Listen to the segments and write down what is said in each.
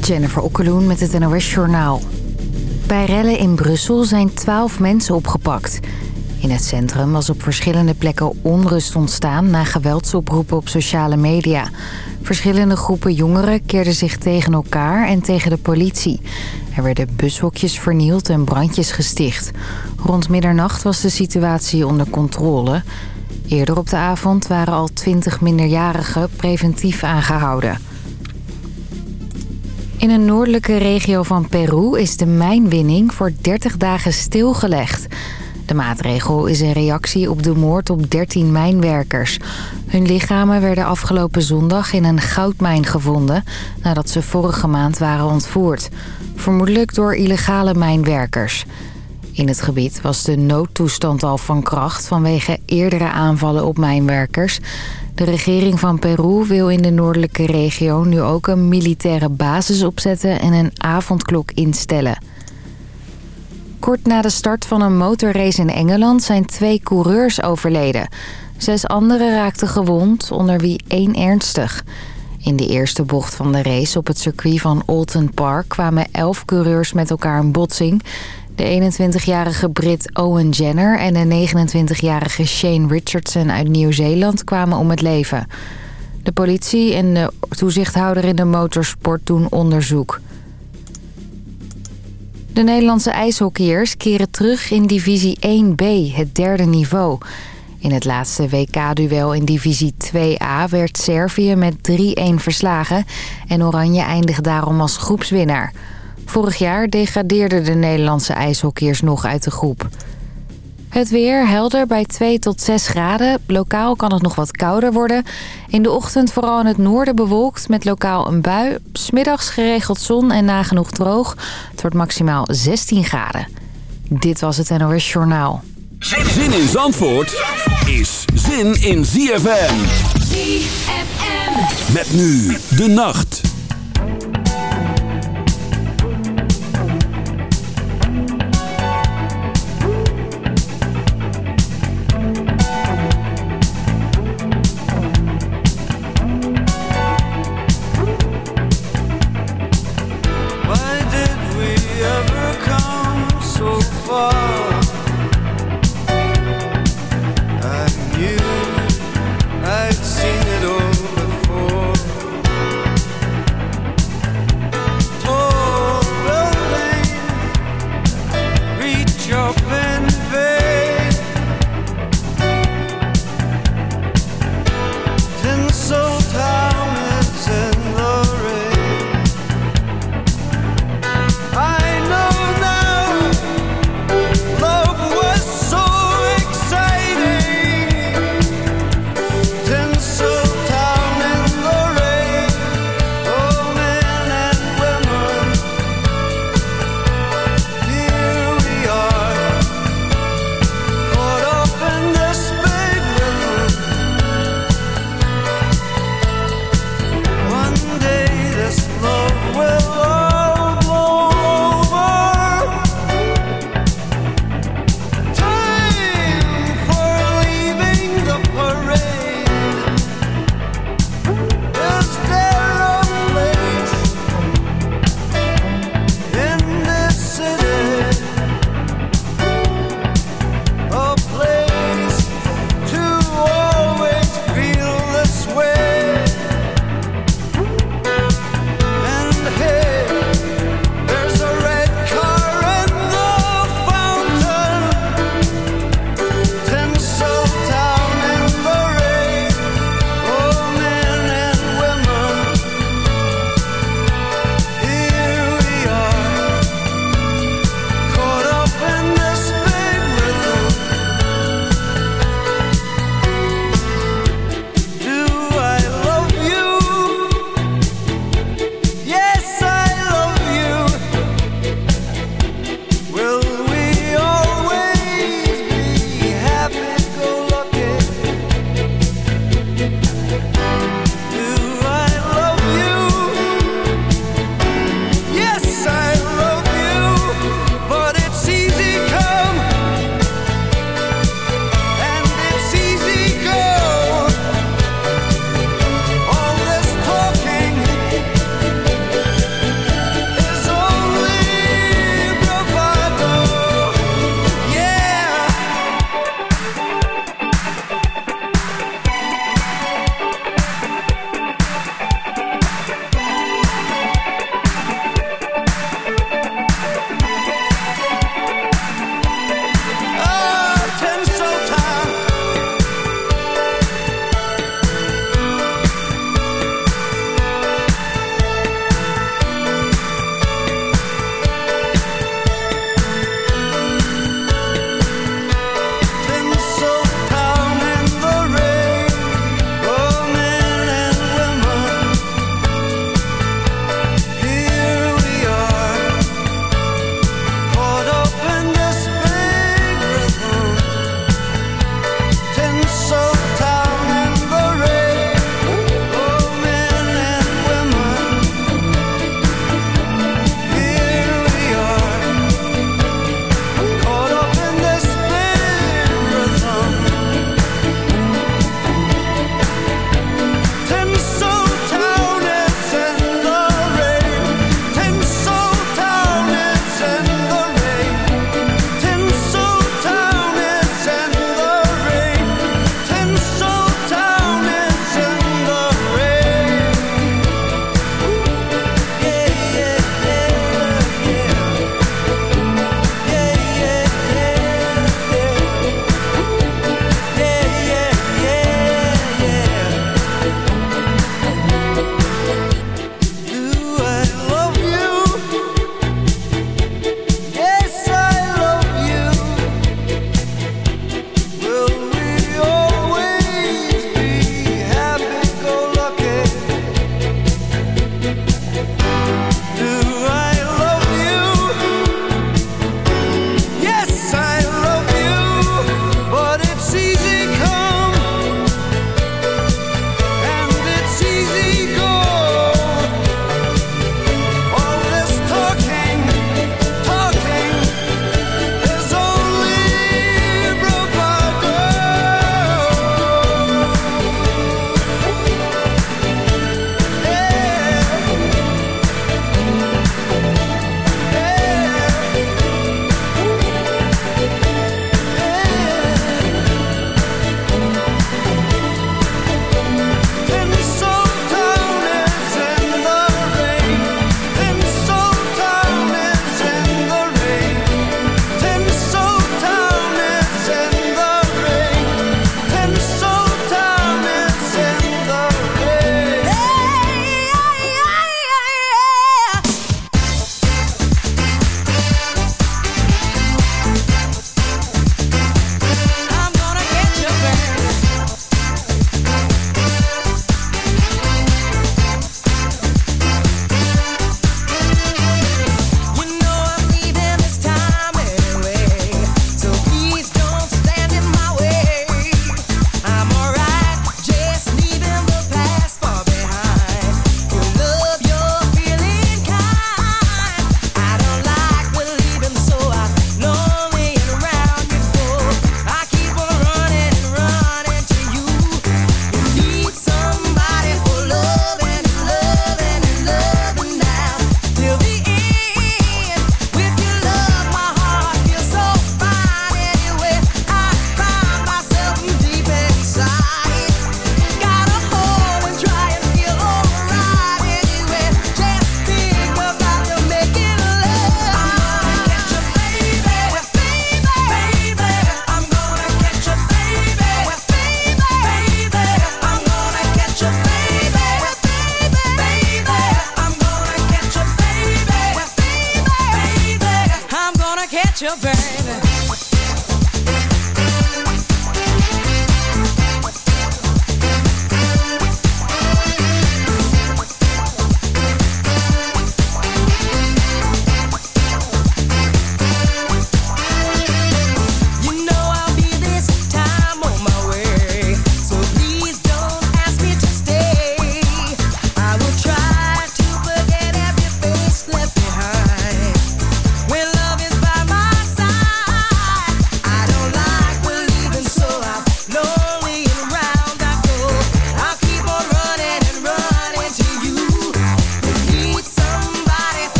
Jennifer Okkeloen met het NOS Journaal. Bij rellen in Brussel zijn twaalf mensen opgepakt. In het centrum was op verschillende plekken onrust ontstaan... na geweldsoproepen op sociale media. Verschillende groepen jongeren keerden zich tegen elkaar en tegen de politie. Er werden bushokjes vernield en brandjes gesticht. Rond middernacht was de situatie onder controle. Eerder op de avond waren al twintig minderjarigen preventief aangehouden. In een noordelijke regio van Peru is de mijnwinning voor 30 dagen stilgelegd. De maatregel is een reactie op de moord op 13 mijnwerkers. Hun lichamen werden afgelopen zondag in een goudmijn gevonden... nadat ze vorige maand waren ontvoerd. Vermoedelijk door illegale mijnwerkers. In het gebied was de noodtoestand al van kracht vanwege eerdere aanvallen op mijnwerkers. De regering van Peru wil in de noordelijke regio nu ook een militaire basis opzetten en een avondklok instellen. Kort na de start van een motorrace in Engeland zijn twee coureurs overleden. Zes anderen raakten gewond, onder wie één ernstig. In de eerste bocht van de race op het circuit van Alton Park kwamen elf coureurs met elkaar in botsing. De 21-jarige Brit Owen Jenner en de 29-jarige Shane Richardson uit Nieuw-Zeeland kwamen om het leven. De politie en de toezichthouder in de motorsport doen onderzoek. De Nederlandse ijshockeyers keren terug in divisie 1B, het derde niveau. In het laatste WK-duel in divisie 2A werd Servië met 3-1 verslagen... en Oranje eindigt daarom als groepswinnaar. Vorig jaar degradeerden de Nederlandse ijshockeyers nog uit de groep. Het weer helder bij 2 tot 6 graden. Lokaal kan het nog wat kouder worden. In de ochtend vooral in het noorden bewolkt met lokaal een bui. Smiddags geregeld zon en nagenoeg droog. Het wordt maximaal 16 graden. Dit was het NOS Journaal. Zin in Zandvoort is zin in ZFM. ZFM. Met nu de nacht.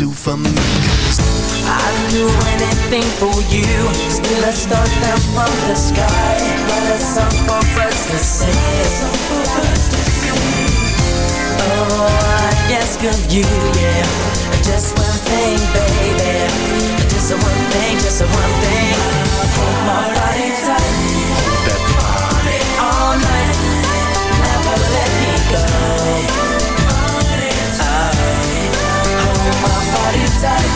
do for me. I'd do anything for you. Still a star down from the sky. But a song for us to sing Oh, I ask of you, yeah. Just one thing, baby. Just one thing, just one thing. Hold my body tight. side.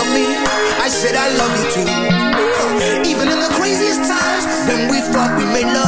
love me, I said I love you too. Even in the craziest times, when we fought, we made love.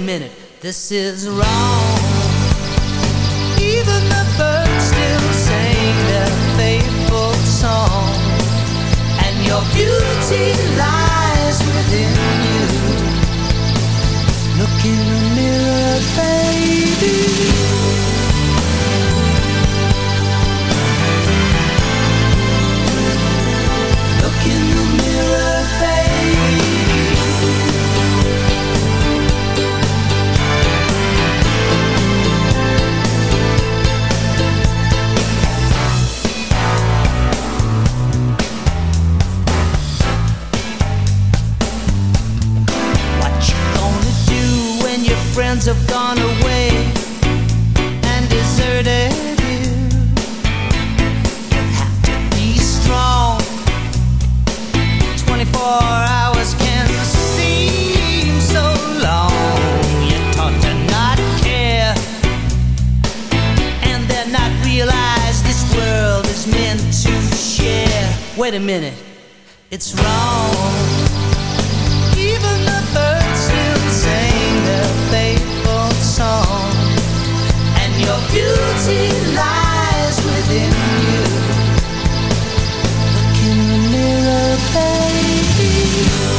a minute, this is wrong. realize this world is meant to share. Wait a minute, it's wrong. Even the birds still sing their faithful song, and your beauty lies within you. Look in the mirror, baby.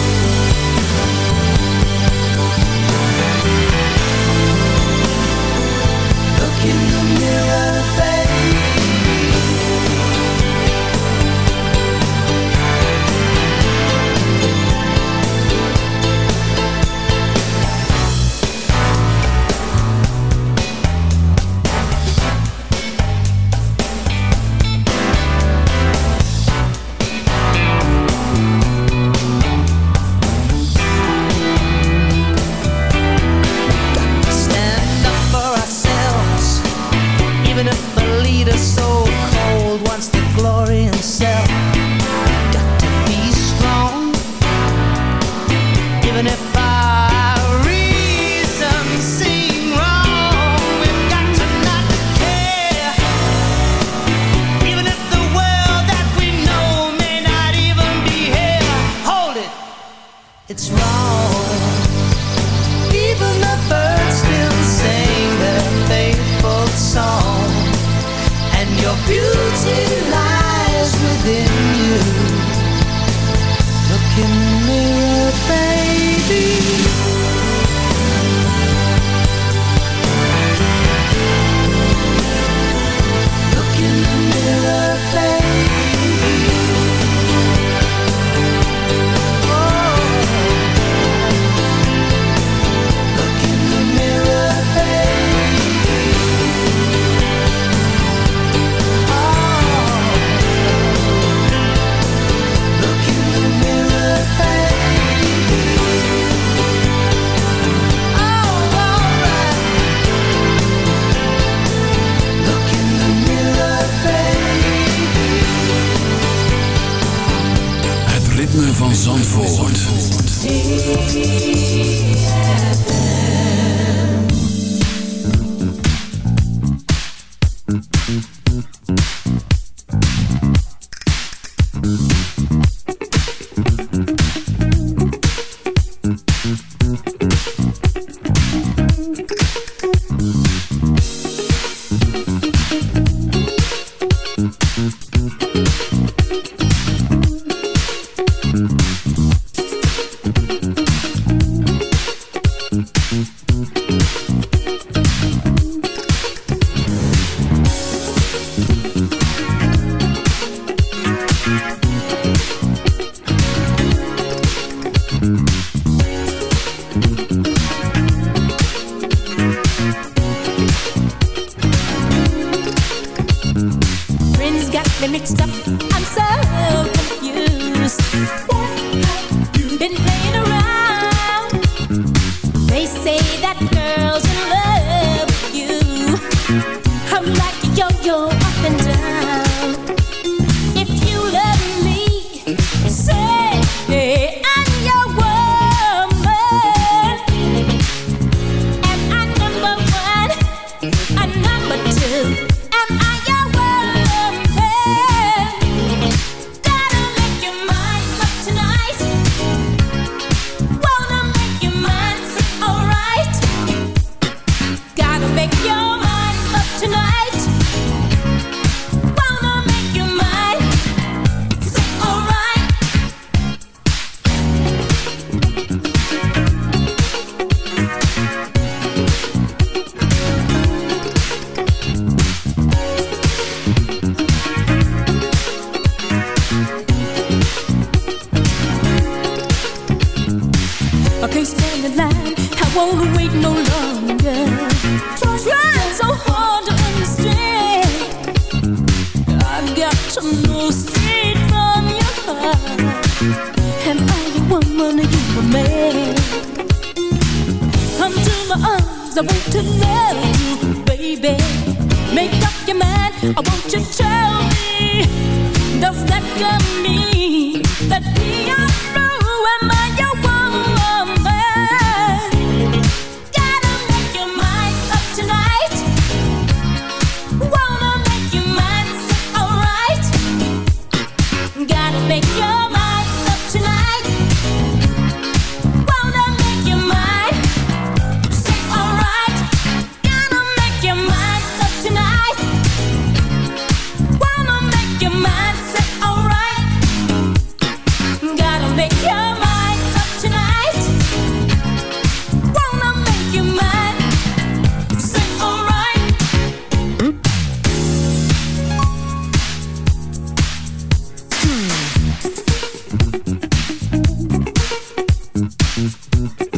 Mm-hmm.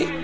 Baby.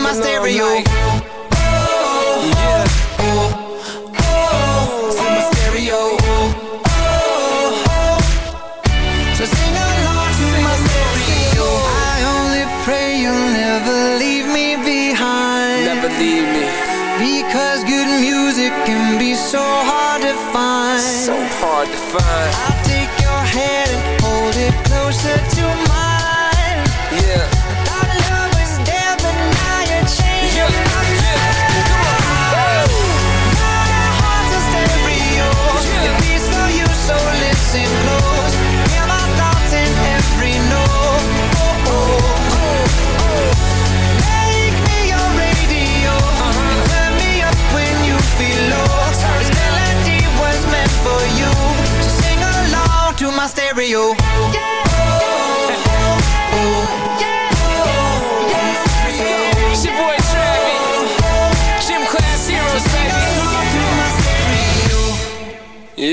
To my stereo. Yeah. To my stereo. So sing along to my stereo. I only pray you'll never leave me behind. Never leave me. Because good music can be so hard to find. So hard to find. I'll take your hand and hold it closer to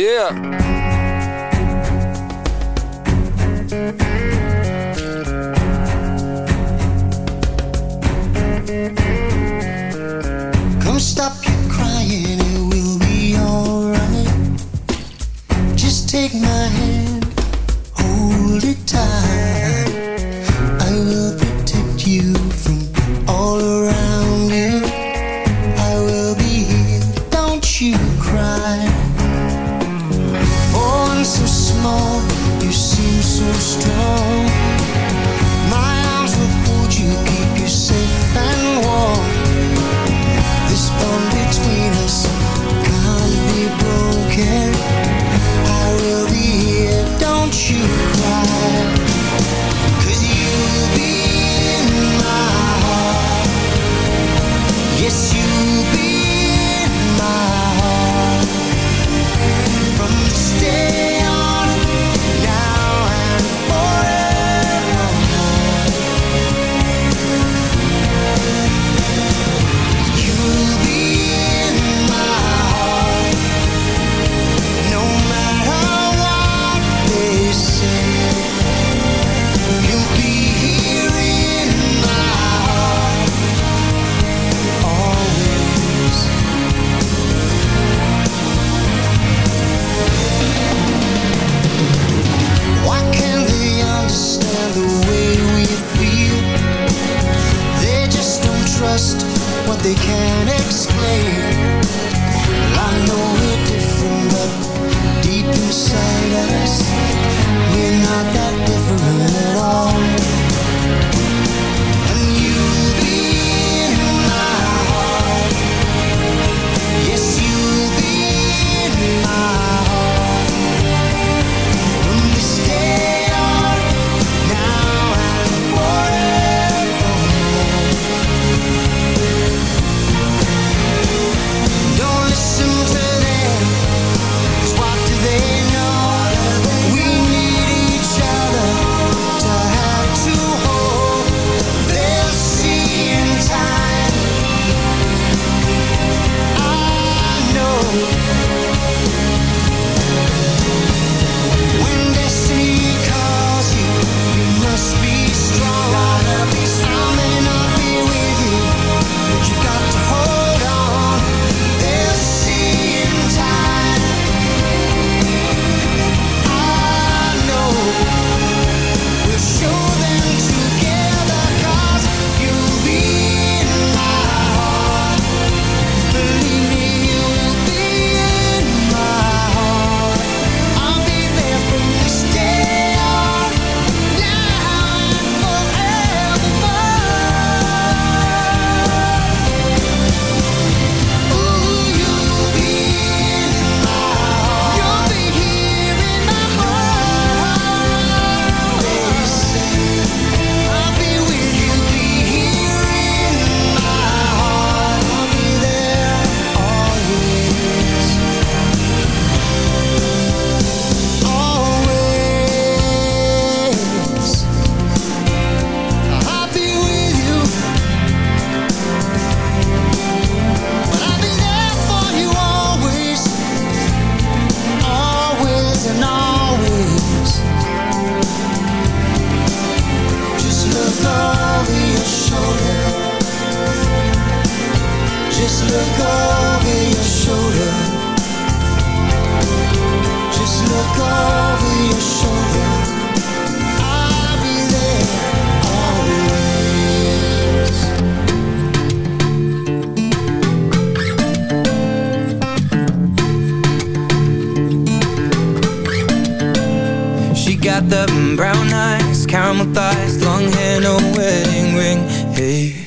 Yeah. Come stop look over your shoulder. Just look over your shoulder. I'll be there always. She got the brown eyes, caramel thighs, long hair, no wedding ring. Hey,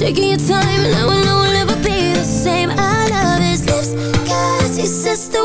taking your time, and I will know we'll never be the same. I love his lips, cause he says the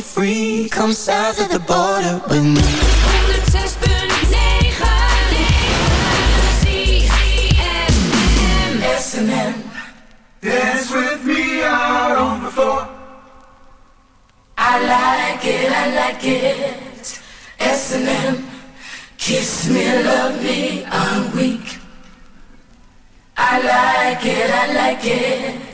Be free. Come south of the border with me. 106.9 S&M. Dance with me out on the floor. I like it, I like it. S&M. Kiss me, love me, I'm weak. I like it, I like it.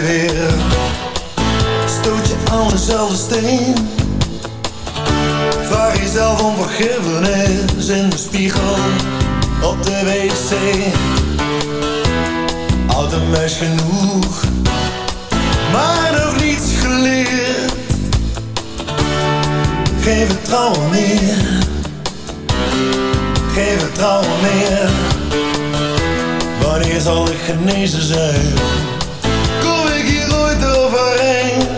weer. Stoot je aan dezelfde steen. Vraag jezelf om vergiffenis In de spiegel op de wc. Oud een meisje genoeg Maar nog niets geleerd. Geen vertrouwen meer Geen vertrouwen meer. Wanneer zal ik genezen zijn?